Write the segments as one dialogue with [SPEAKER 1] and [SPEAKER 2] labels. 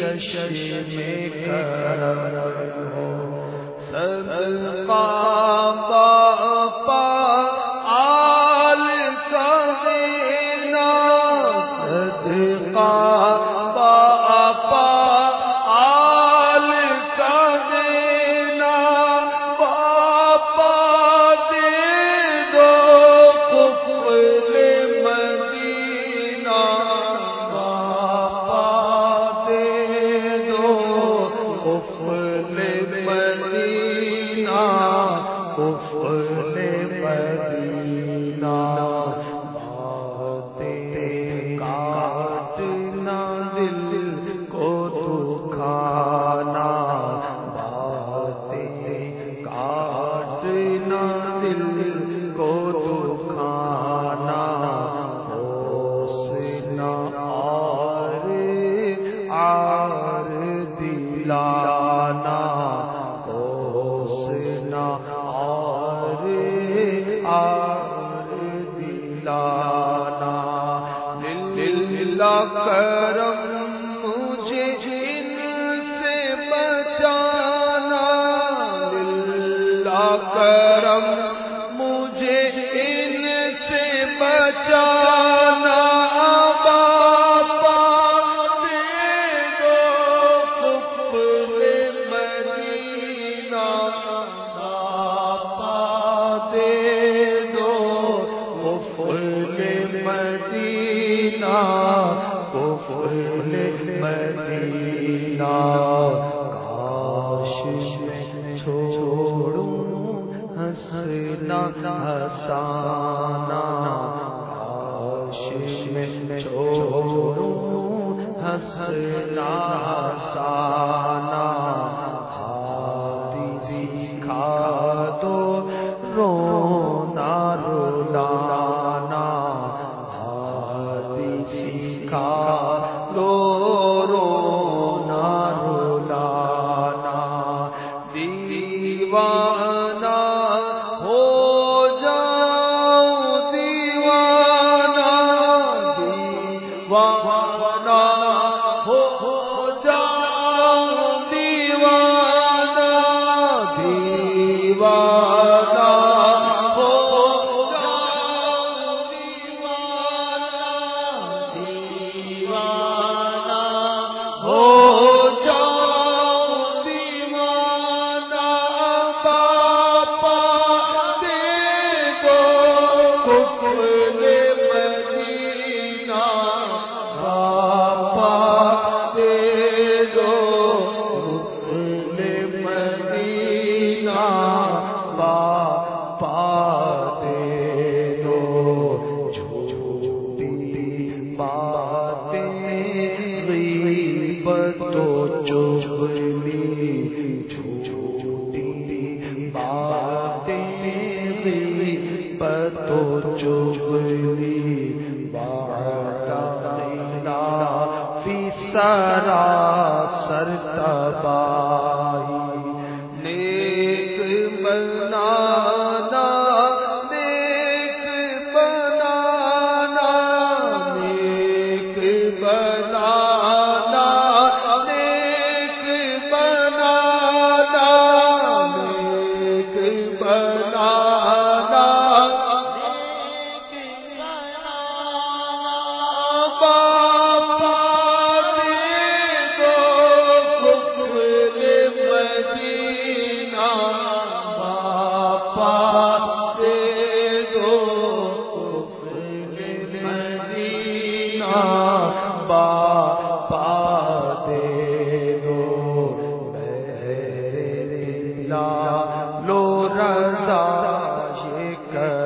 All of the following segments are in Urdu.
[SPEAKER 1] چشمے کرم ہو۔ صدقہ آؤ میں چھوڑوں ہنسنا سانا سرا سر کر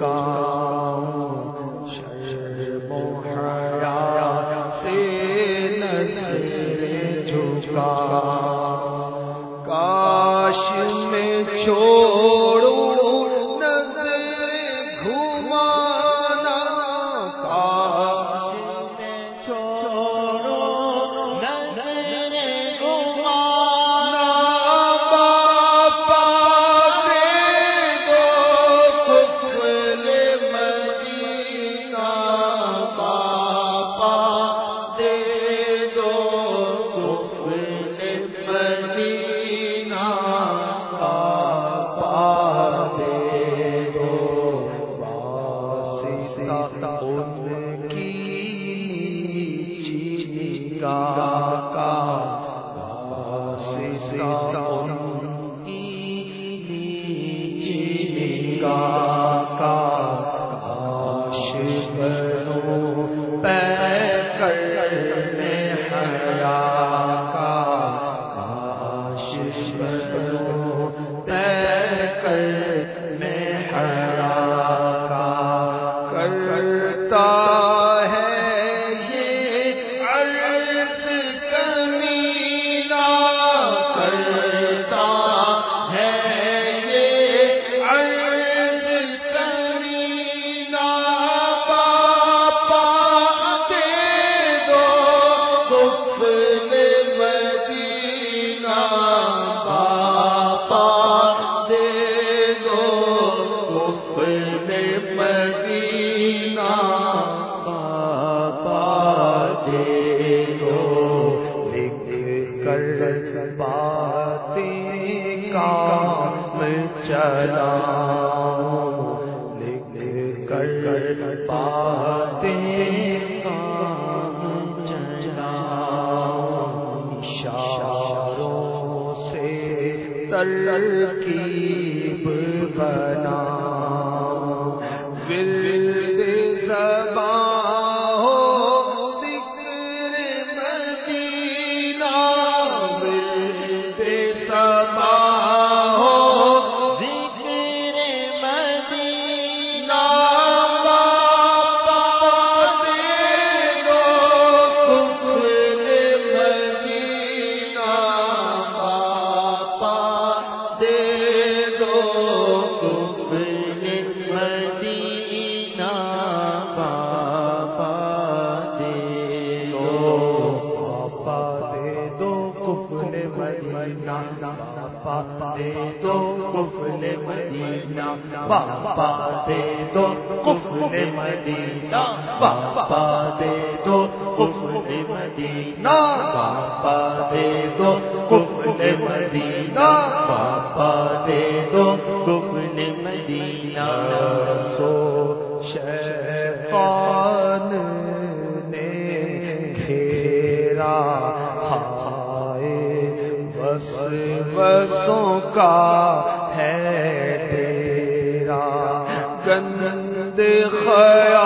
[SPEAKER 1] کا چلا لکھ کر پاتے چلا سے تل کی پاپا دے دو کفل مدینہ پاپا دے دو کفل مدینہ پاپا دے دو کفل مدینہ پاپا دے دو کفل مدینہ۔ بسوں کا ہے تیرا گند خیر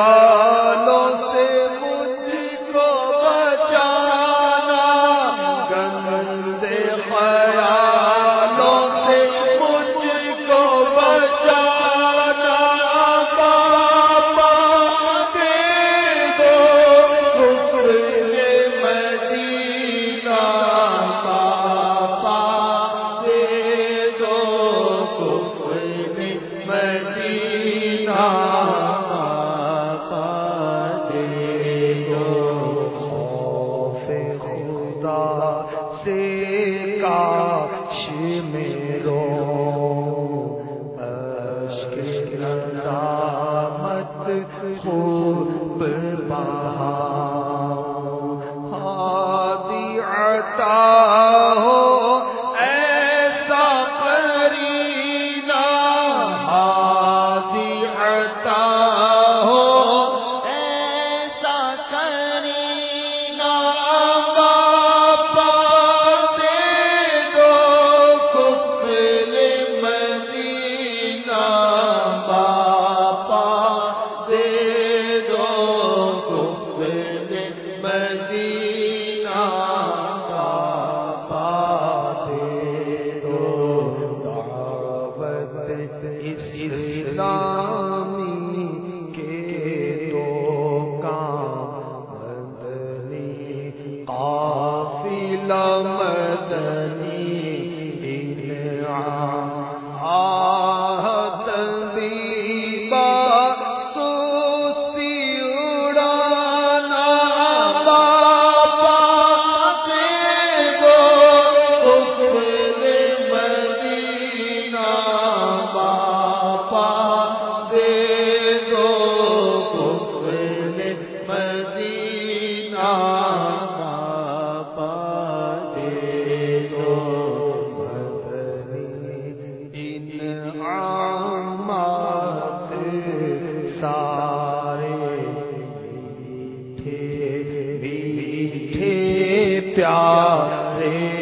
[SPEAKER 1] پیارے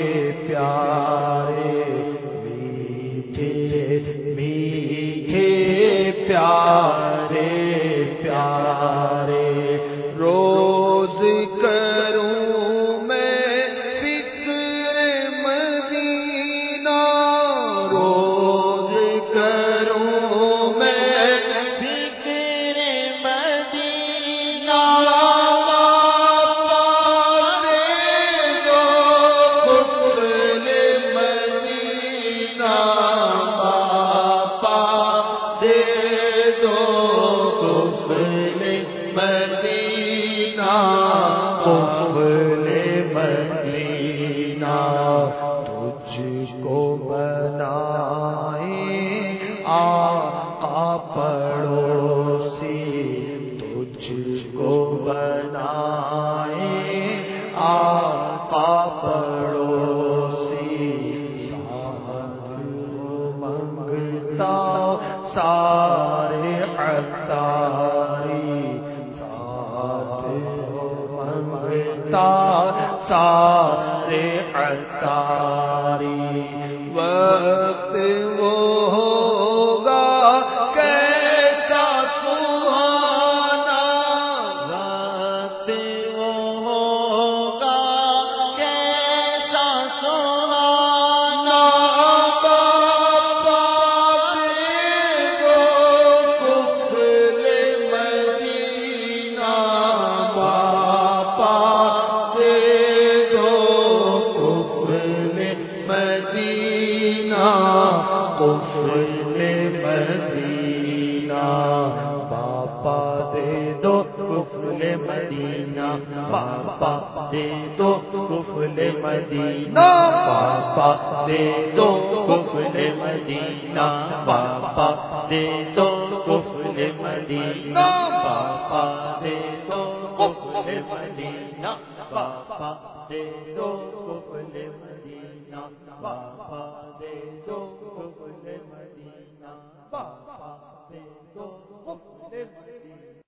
[SPEAKER 1] کفل مدینہ۔ بابا دے دو کفل مدینہ۔ بابا دے دو کفل مدینہ۔ بابا دے دو کفل مدینہ۔ بابا دے دو کفل مدینہ۔ بابا دے دو کفل مدینہ۔ بابا دے دو کفل مدینہ۔ بابا دے دو کفل مدینہ۔